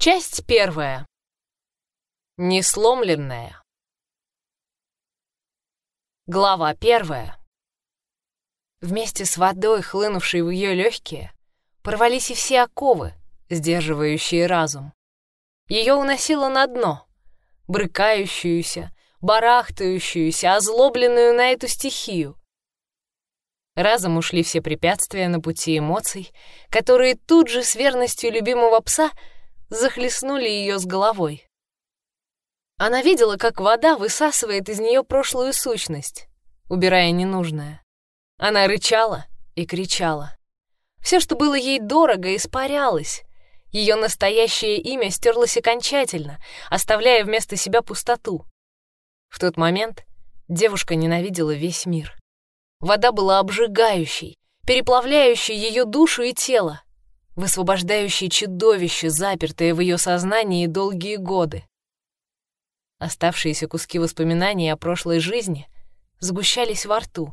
Часть первая. Несломленная. Глава первая. Вместе с водой, хлынувшей в ее легкие, порвались и все оковы, сдерживающие разум. Ее уносило на дно, брыкающуюся, барахтающуюся, озлобленную на эту стихию. Разом ушли все препятствия на пути эмоций, которые тут же с верностью любимого пса захлестнули ее с головой. Она видела, как вода высасывает из нее прошлую сущность, убирая ненужное. Она рычала и кричала. Все, что было ей дорого, испарялось. Ее настоящее имя стерлось окончательно, оставляя вместо себя пустоту. В тот момент девушка ненавидела весь мир. Вода была обжигающей, переплавляющей ее душу и тело, высвобождающей чудовище, запертое в ее сознании долгие годы. Оставшиеся куски воспоминаний о прошлой жизни сгущались во рту,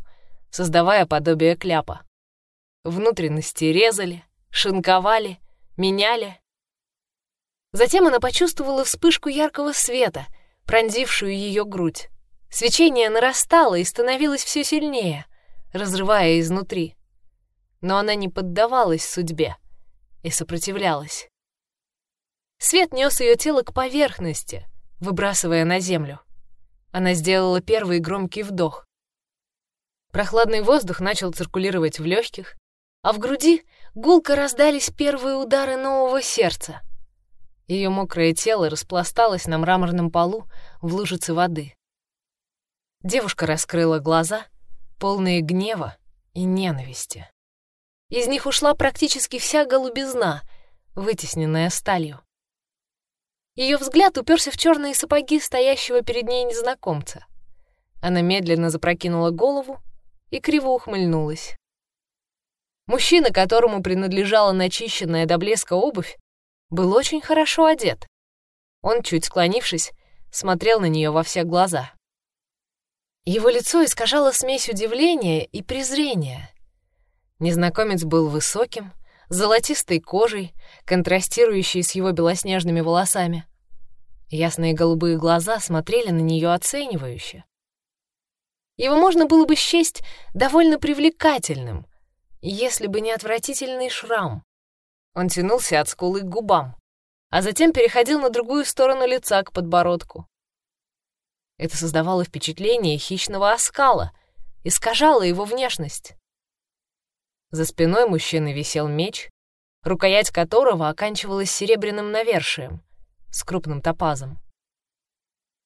создавая подобие кляпа. Внутренности резали, шинковали, меняли. Затем она почувствовала вспышку яркого света, пронзившую ее грудь. Свечение нарастало и становилось все сильнее, разрывая изнутри. Но она не поддавалась судьбе и сопротивлялась. Свет нес ее тело к поверхности, выбрасывая на землю. Она сделала первый громкий вдох. Прохладный воздух начал циркулировать в легких, а в груди гулко раздались первые удары нового сердца. Ее мокрое тело распласталось на мраморном полу в лужице воды. Девушка раскрыла глаза, полные гнева и ненависти. Из них ушла практически вся голубизна, вытесненная сталью. Ее взгляд уперся в черные сапоги стоящего перед ней незнакомца. Она медленно запрокинула голову и криво ухмыльнулась. Мужчина, которому принадлежала начищенная до блеска обувь, был очень хорошо одет. Он, чуть склонившись, смотрел на нее во все глаза. Его лицо искажало смесь удивления и презрения. Незнакомец был высоким, золотистой кожей, контрастирующей с его белоснежными волосами. Ясные голубые глаза смотрели на нее оценивающе. Его можно было бы счесть довольно привлекательным — если бы не отвратительный шрам. Он тянулся от скулы к губам, а затем переходил на другую сторону лица к подбородку. Это создавало впечатление хищного оскала, искажало его внешность. За спиной мужчины висел меч, рукоять которого оканчивалась серебряным навершием с крупным топазом.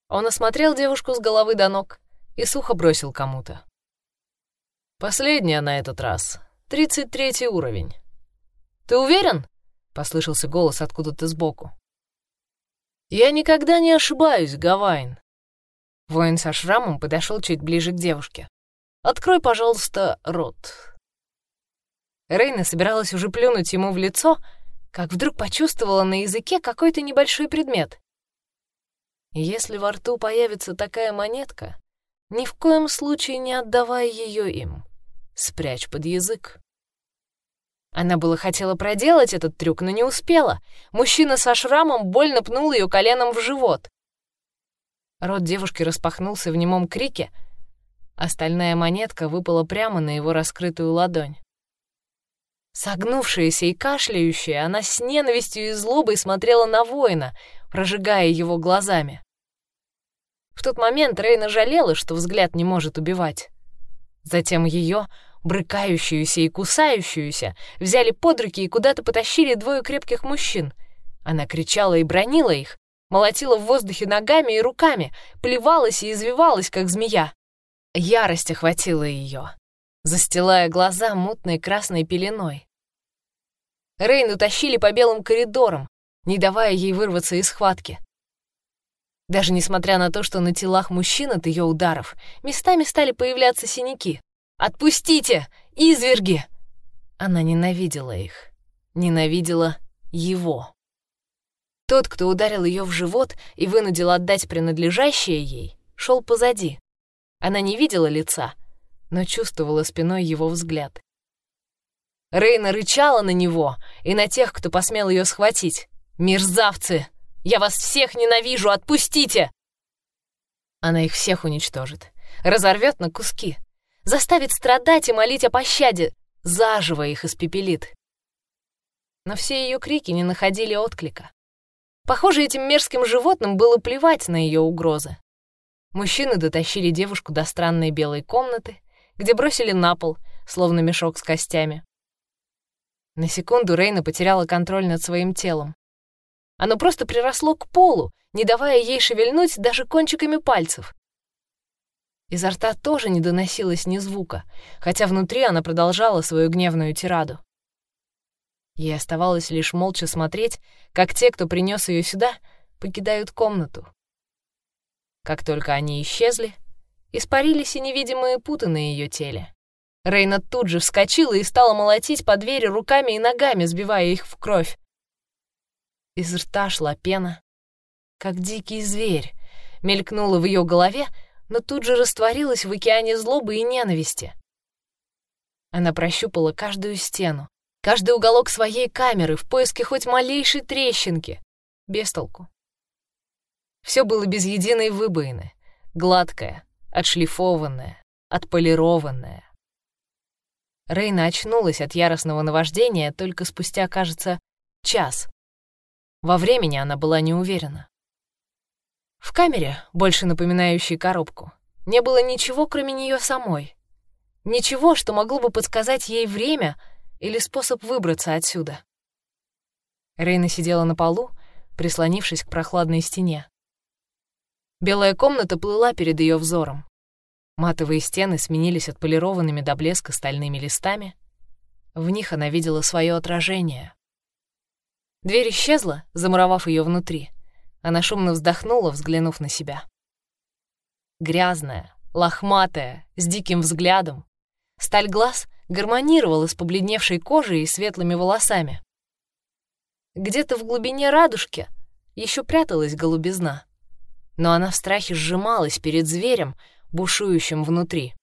Он осмотрел девушку с головы до ног и сухо бросил кому-то. «Последняя на этот раз. Тридцать третий уровень. Ты уверен? Послышался голос откуда-то сбоку. Я никогда не ошибаюсь, Гавайн. Воин со шрамом подошел чуть ближе к девушке. Открой, пожалуйста, рот. Рейна собиралась уже плюнуть ему в лицо, как вдруг почувствовала на языке какой-то небольшой предмет. Если во рту появится такая монетка, ни в коем случае не отдавай ее им спрячь под язык. Она было хотела проделать этот трюк, но не успела. Мужчина со шрамом больно пнул ее коленом в живот. Рот девушки распахнулся в немом крике, остальная монетка выпала прямо на его раскрытую ладонь. Согнувшаяся и кашляющая, она с ненавистью и злобой смотрела на воина, прожигая его глазами. В тот момент Рейна жалела, что взгляд не может убивать. Затем ее брыкающуюся и кусающуюся, взяли под руки и куда-то потащили двое крепких мужчин. Она кричала и бронила их, молотила в воздухе ногами и руками, плевалась и извивалась, как змея. Ярость охватила ее, застилая глаза мутной красной пеленой. Рейн утащили по белым коридорам, не давая ей вырваться из схватки. Даже несмотря на то, что на телах мужчин от ее ударов местами стали появляться синяки. «Отпустите! Изверги!» Она ненавидела их. Ненавидела его. Тот, кто ударил ее в живот и вынудил отдать принадлежащее ей, шел позади. Она не видела лица, но чувствовала спиной его взгляд. Рейна рычала на него и на тех, кто посмел ее схватить, «Мерзавцы! Я вас всех ненавижу! Отпустите!» Она их всех уничтожит, разорвет на куски, заставит страдать и молить о пощаде, заживо их испепелит. Но все ее крики не находили отклика. Похоже, этим мерзким животным было плевать на ее угрозы. Мужчины дотащили девушку до странной белой комнаты, где бросили на пол, словно мешок с костями. На секунду Рейна потеряла контроль над своим телом. Оно просто приросло к полу, не давая ей шевельнуть даже кончиками пальцев. Изо рта тоже не доносилось ни звука, хотя внутри она продолжала свою гневную тираду. Ей оставалось лишь молча смотреть, как те, кто принес ее сюда, покидают комнату. Как только они исчезли, испарились и невидимые путы на ее теле. Рейна тут же вскочила и стала молотить по двери руками и ногами, сбивая их в кровь. Из рта шла пена, как дикий зверь, мелькнула в ее голове, но тут же растворилась в океане злобы и ненависти. Она прощупала каждую стену, каждый уголок своей камеры в поиске хоть малейшей трещинки. Без толку. Все было без единой выбоины, гладкое, отшлифованное, отполированное. Рейна очнулась от яростного наваждения только спустя, кажется, час. Во времени она была не уверена. В камере, больше напоминающей коробку, не было ничего, кроме нее самой. Ничего, что могло бы подсказать ей время или способ выбраться отсюда. Рейна сидела на полу, прислонившись к прохладной стене. Белая комната плыла перед ее взором. Матовые стены сменились отполированными до блеска стальными листами. В них она видела свое отражение. Дверь исчезла, замуровав ее внутри. Она шумно вздохнула, взглянув на себя. Грязная, лохматая, с диким взглядом. Сталь глаз гармонировала с побледневшей кожей и светлыми волосами. Где-то в глубине радужки еще пряталась голубизна, но она в страхе сжималась перед зверем, бушующим внутри.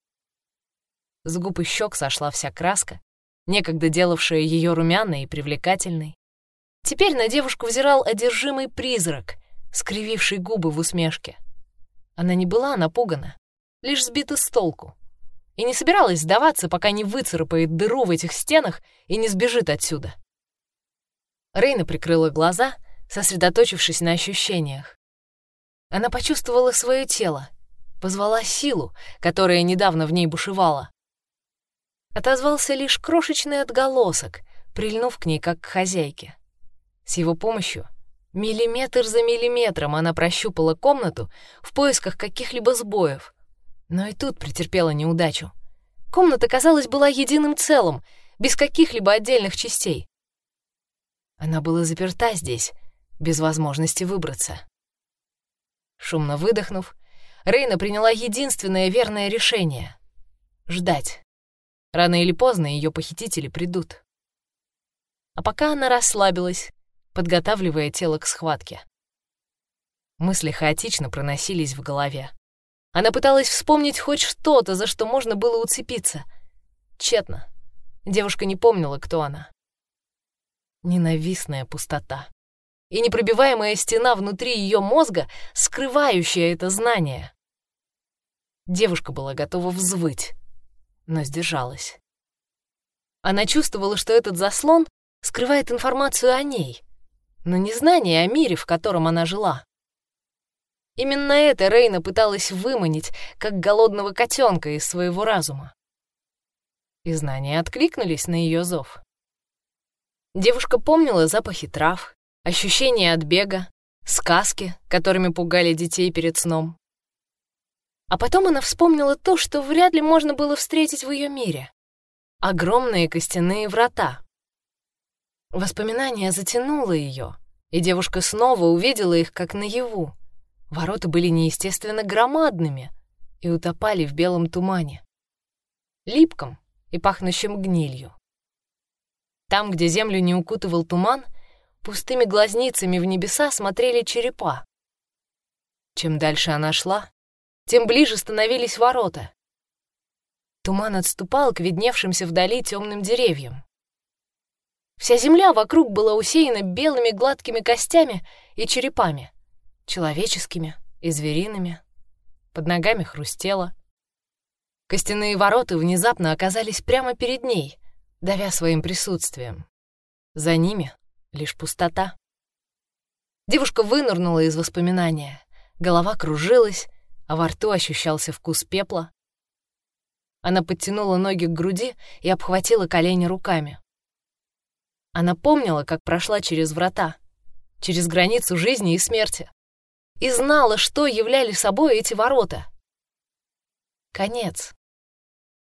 С губ и щек сошла вся краска, некогда делавшая ее румяной и привлекательной. Теперь на девушку взирал одержимый призрак, скрививший губы в усмешке. Она не была напугана, лишь сбита с толку, и не собиралась сдаваться, пока не выцарапает дыру в этих стенах и не сбежит отсюда. Рейна прикрыла глаза, сосредоточившись на ощущениях. Она почувствовала свое тело, позвала силу, которая недавно в ней бушевала. Отозвался лишь крошечный отголосок, прильнув к ней как к хозяйке. С его помощью миллиметр за миллиметром она прощупала комнату в поисках каких-либо сбоев, но и тут претерпела неудачу. Комната, казалось, была единым целым, без каких-либо отдельных частей. Она была заперта здесь, без возможности выбраться. Шумно выдохнув, Рейна приняла единственное верное решение — ждать. Рано или поздно ее похитители придут. А пока она расслабилась, подготавливая тело к схватке. Мысли хаотично проносились в голове. Она пыталась вспомнить хоть что-то, за что можно было уцепиться. Тщетно. Девушка не помнила, кто она. Ненавистная пустота и непробиваемая стена внутри ее мозга, скрывающая это знание. Девушка была готова взвыть, но сдержалась. Она чувствовала, что этот заслон скрывает информацию о ней, но не знание о мире, в котором она жила. Именно это Рейна пыталась выманить, как голодного котенка из своего разума. И знания откликнулись на ее зов. Девушка помнила запахи трав, ощущения от бега, сказки, которыми пугали детей перед сном. А потом она вспомнила то, что вряд ли можно было встретить в ее мире. Огромные костяные врата. Воспоминание затянуло ее, и девушка снова увидела их как наяву. Ворота были неестественно громадными и утопали в белом тумане. Липком и пахнущим гнилью. Там, где землю не укутывал туман, пустыми глазницами в небеса смотрели черепа. Чем дальше она шла, тем ближе становились ворота. Туман отступал к видневшимся вдали темным деревьям. Вся земля вокруг была усеяна белыми гладкими костями и черепами, человеческими и звериными. Под ногами хрустело. Костяные ворота внезапно оказались прямо перед ней, давя своим присутствием. За ними лишь пустота. Девушка вынырнула из воспоминания. Голова кружилась, а во рту ощущался вкус пепла. Она подтянула ноги к груди и обхватила колени руками. Она помнила, как прошла через врата, через границу жизни и смерти, и знала, что являли собой эти ворота. Конец.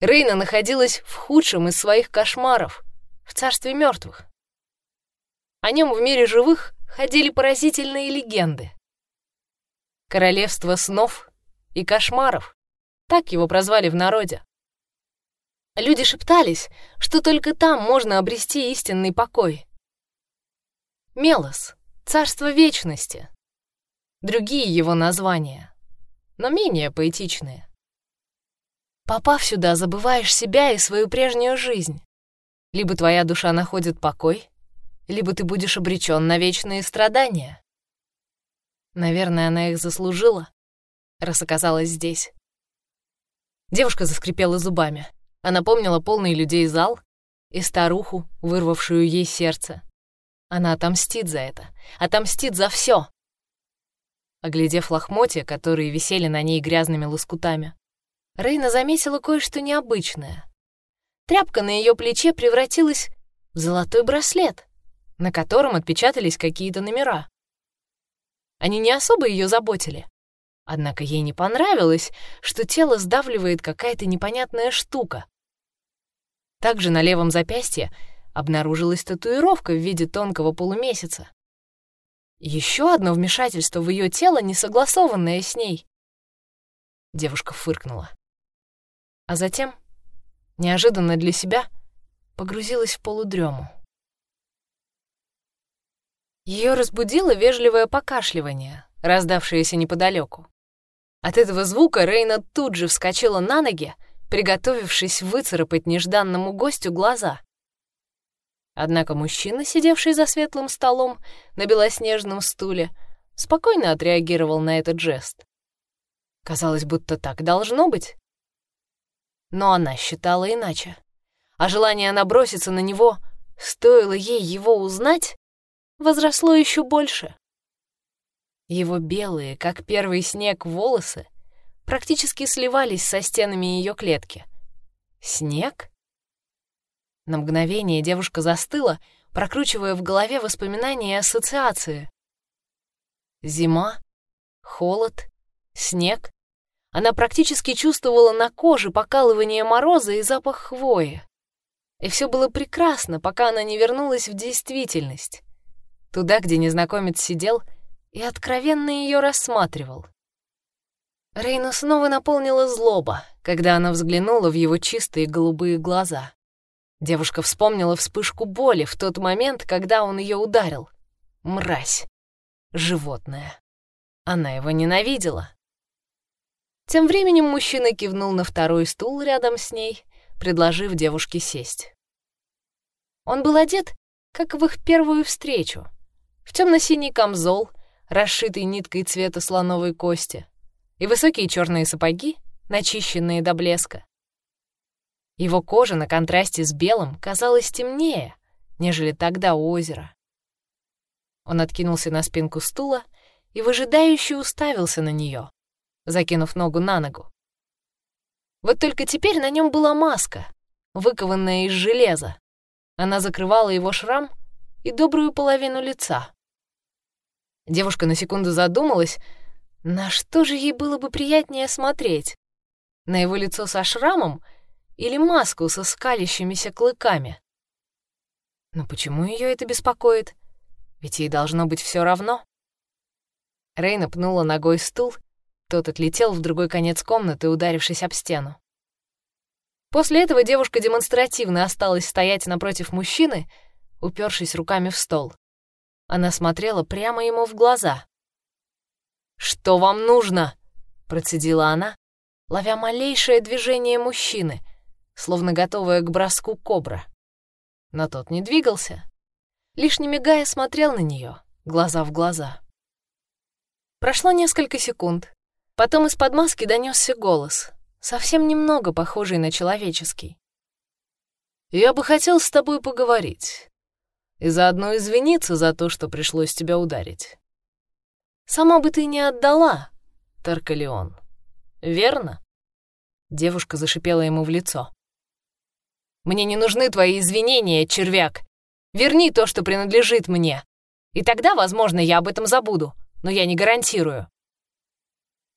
Рейна находилась в худшем из своих кошмаров, в царстве мертвых. О нем в мире живых ходили поразительные легенды. Королевство снов и кошмаров, так его прозвали в народе. Люди шептались, что только там можно обрести истинный покой. Мелос — царство вечности. Другие его названия, но менее поэтичные. Попав сюда, забываешь себя и свою прежнюю жизнь. Либо твоя душа находит покой, либо ты будешь обречен на вечные страдания. Наверное, она их заслужила, раз оказалась здесь. Девушка заскрипела зубами. Она помнила полный людей зал и старуху, вырвавшую ей сердце. Она отомстит за это, отомстит за все. Оглядев лохмотья, которые висели на ней грязными лоскутами, Рейна заметила кое-что необычное. Тряпка на ее плече превратилась в золотой браслет, на котором отпечатались какие-то номера. Они не особо ее заботили, Однако ей не понравилось, что тело сдавливает какая-то непонятная штука. Также на левом запястье обнаружилась татуировка в виде тонкого полумесяца. Еще одно вмешательство в ее тело, не согласованное с ней. Девушка фыркнула. А затем, неожиданно для себя, погрузилась в полудрему. Ее разбудило вежливое покашливание, раздавшееся неподалеку. От этого звука Рейна тут же вскочила на ноги, приготовившись выцарапать нежданному гостю глаза. Однако мужчина, сидевший за светлым столом на белоснежном стуле, спокойно отреагировал на этот жест. Казалось, будто так должно быть. Но она считала иначе. А желание наброситься на него, стоило ей его узнать, возросло еще больше. Его белые, как первый снег, волосы практически сливались со стенами ее клетки. Снег? На мгновение девушка застыла, прокручивая в голове воспоминания и ассоциации. Зима, холод, снег. Она практически чувствовала на коже покалывание мороза и запах хвои. И все было прекрасно, пока она не вернулась в действительность. Туда, где незнакомец сидел — и откровенно ее рассматривал. Рейну снова наполнила злоба, когда она взглянула в его чистые голубые глаза. Девушка вспомнила вспышку боли в тот момент, когда он ее ударил. Мразь. Животное. Она его ненавидела. Тем временем мужчина кивнул на второй стул рядом с ней, предложив девушке сесть. Он был одет, как в их первую встречу, в темно-синий камзол, расшитый ниткой цвета слоновой кости, и высокие черные сапоги, начищенные до блеска. Его кожа на контрасте с белым казалась темнее, нежели тогда у озера. Он откинулся на спинку стула и выжидающе уставился на нее, закинув ногу на ногу. Вот только теперь на нем была маска, выкованная из железа. Она закрывала его шрам и добрую половину лица. Девушка на секунду задумалась, на что же ей было бы приятнее смотреть? На его лицо со шрамом или маску со скалящимися клыками? Но почему ее это беспокоит? Ведь ей должно быть все равно. Рейна пнула ногой стул, тот отлетел в другой конец комнаты, ударившись об стену. После этого девушка демонстративно осталась стоять напротив мужчины, упершись руками в стол. Она смотрела прямо ему в глаза. «Что вам нужно?» — процедила она, ловя малейшее движение мужчины, словно готовая к броску кобра. Но тот не двигался, лишь не мигая смотрел на нее, глаза в глаза. Прошло несколько секунд. Потом из-под маски донесся голос, совсем немного похожий на человеческий. «Я бы хотел с тобой поговорить и заодно извиниться за то, что пришлось тебя ударить. Сама бы ты не отдала, Таркалеон, верно?» Девушка зашипела ему в лицо. «Мне не нужны твои извинения, червяк. Верни то, что принадлежит мне. И тогда, возможно, я об этом забуду, но я не гарантирую».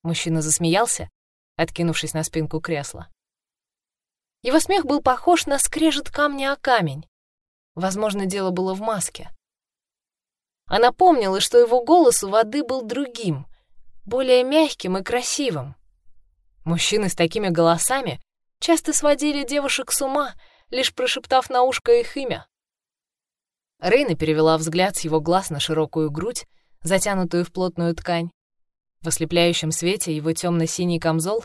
Мужчина засмеялся, откинувшись на спинку кресла. Его смех был похож на скрежет камня о камень. Возможно, дело было в маске. Она помнила, что его голос у воды был другим, более мягким и красивым. Мужчины с такими голосами часто сводили девушек с ума, лишь прошептав на ушко их имя. Рейна перевела взгляд с его глаз на широкую грудь, затянутую в плотную ткань. В ослепляющем свете его темно-синий камзол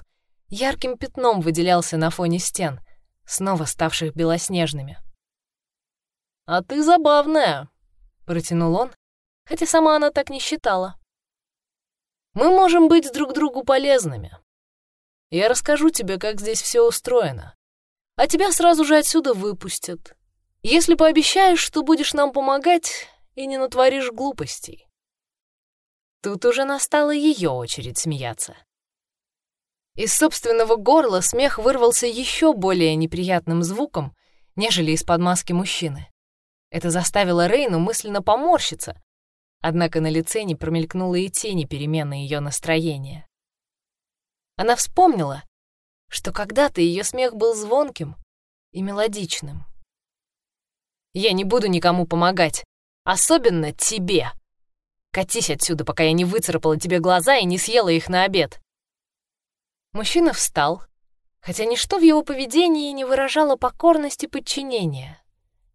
ярким пятном выделялся на фоне стен, снова ставших белоснежными. «А ты забавная», — протянул он, хотя сама она так не считала. «Мы можем быть друг другу полезными. Я расскажу тебе, как здесь все устроено. А тебя сразу же отсюда выпустят. Если пообещаешь, что будешь нам помогать и не натворишь глупостей. Тут уже настала ее очередь смеяться. Из собственного горла смех вырвался еще более неприятным звуком, нежели из-под маски мужчины. Это заставило Рейну мысленно поморщиться, однако на лице не промелькнуло и тени перемены ее настроения. Она вспомнила, что когда-то ее смех был звонким и мелодичным. «Я не буду никому помогать, особенно тебе. Катись отсюда, пока я не выцарапала тебе глаза и не съела их на обед». Мужчина встал, хотя ничто в его поведении не выражало покорности и подчинения.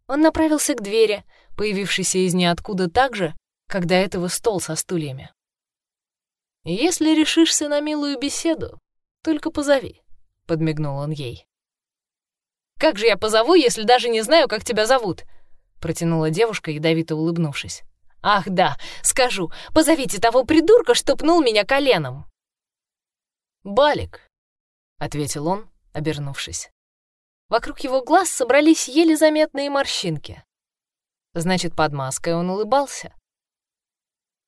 Он направился к двери, появившейся из ниоткуда так же, как до этого стол со стульями. «Если решишься на милую беседу, только позови», — подмигнул он ей. «Как же я позову, если даже не знаю, как тебя зовут?» — протянула девушка, ядовито улыбнувшись. «Ах, да, скажу, позовите того придурка, что пнул меня коленом!» «Балик», — ответил он, обернувшись. Вокруг его глаз собрались еле заметные морщинки. Значит, под маской он улыбался.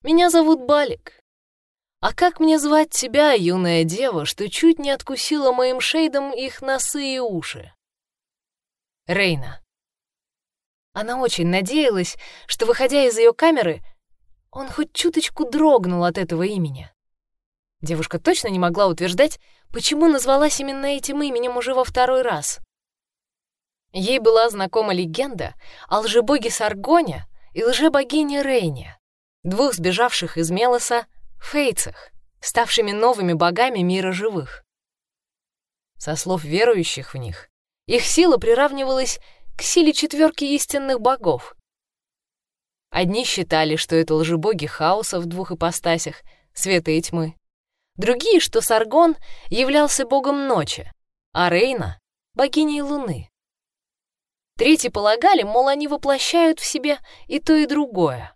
«Меня зовут Балик. А как мне звать тебя, юная дева, что чуть не откусила моим шейдом их носы и уши? Рейна. Она очень надеялась, что, выходя из ее камеры, он хоть чуточку дрогнул от этого имени. Девушка точно не могла утверждать, почему назвалась именно этим именем уже во второй раз. Ей была знакома легенда о лжебоге Саргоне и лжебогине Рейне, двух сбежавших из Мелоса фейцах, ставшими новыми богами мира живых. Со слов верующих в них, их сила приравнивалась к силе четверки истинных богов. Одни считали, что это лжебоги хаоса в двух ипостасях, света и тьмы. Другие, что Саргон являлся богом ночи, а Рейна — богиней луны. Третьи полагали, мол, они воплощают в себе и то, и другое.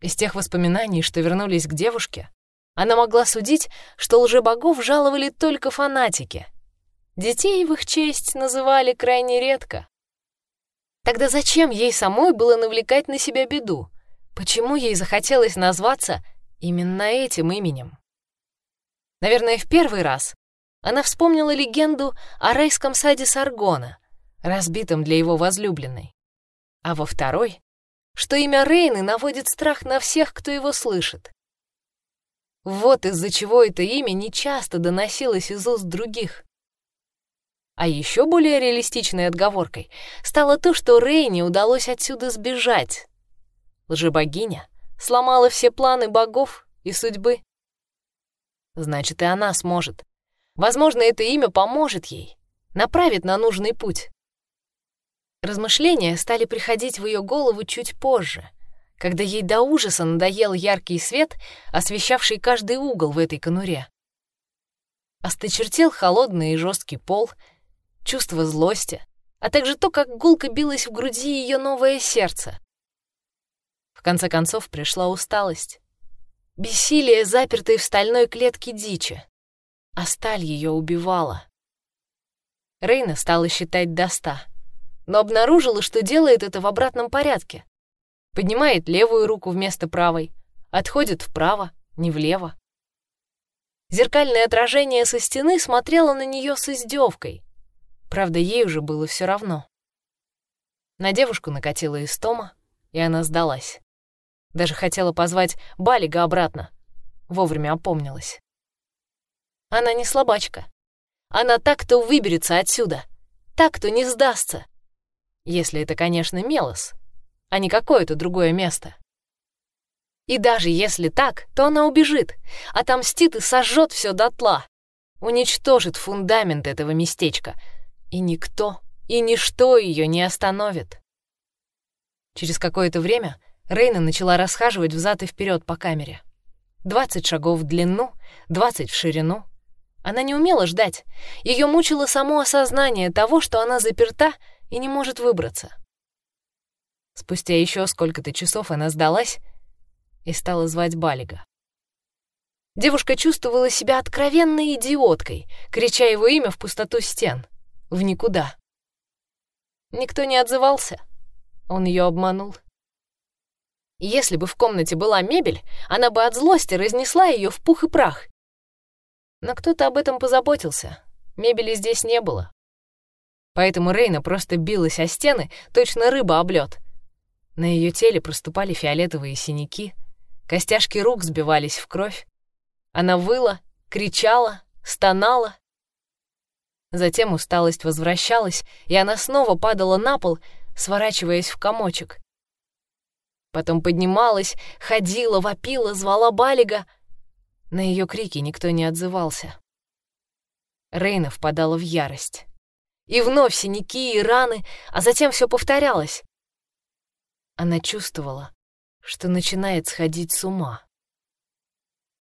Из тех воспоминаний, что вернулись к девушке, она могла судить, что лжебогов жаловали только фанатики. Детей в их честь называли крайне редко. Тогда зачем ей самой было навлекать на себя беду? Почему ей захотелось назваться именно этим именем? Наверное, в первый раз она вспомнила легенду о райском саде Саргона, разбитом для его возлюбленной. А во второй что имя Рейны наводит страх на всех, кто его слышит. Вот из-за чего это имя нечасто доносилось из уст других. А еще более реалистичной отговоркой стало то, что Рейне удалось отсюда сбежать. Лжебогиня сломала все планы богов и судьбы. Значит, и она сможет. Возможно, это имя поможет ей, направит на нужный путь. Размышления стали приходить в ее голову чуть позже, когда ей до ужаса надоел яркий свет, освещавший каждый угол в этой конуре. Осточертел холодный и жесткий пол, чувство злости, а также то, как гулко билось в груди ее новое сердце, конце концов пришла усталость. Бессилие, запертой в стальной клетке дичи. А сталь ее убивала. Рейна стала считать до ста, но обнаружила, что делает это в обратном порядке. Поднимает левую руку вместо правой, отходит вправо, не влево. Зеркальное отражение со стены смотрело на нее с издевкой. Правда, ей уже было все равно. На девушку накатила истома, и она сдалась. Даже хотела позвать Балига обратно. Вовремя опомнилась. Она не слабачка. Она так-то выберется отсюда. Так-то не сдастся. Если это, конечно, Мелос, а не какое-то другое место. И даже если так, то она убежит, отомстит и сожжет все дотла, уничтожит фундамент этого местечка, и никто и ничто ее не остановит. Через какое-то время Рейна начала расхаживать взад и вперед по камере. Двадцать шагов в длину, двадцать в ширину. Она не умела ждать. Ее мучило само осознание того, что она заперта и не может выбраться. Спустя еще сколько-то часов она сдалась и стала звать Балига. Девушка чувствовала себя откровенной идиоткой, крича его имя в пустоту стен, в никуда. Никто не отзывался. Он ее обманул. Если бы в комнате была мебель, она бы от злости разнесла ее в пух и прах. Но кто-то об этом позаботился. Мебели здесь не было. Поэтому Рейна просто билась о стены, точно рыба об лед. На ее теле проступали фиолетовые синяки, костяшки рук сбивались в кровь. Она выла, кричала, стонала. Затем усталость возвращалась, и она снова падала на пол, сворачиваясь в комочек. Потом поднималась, ходила, вопила, звала Балига. На ее крики никто не отзывался. Рейна впадала в ярость. И вновь синяки и раны, а затем все повторялось. Она чувствовала, что начинает сходить с ума.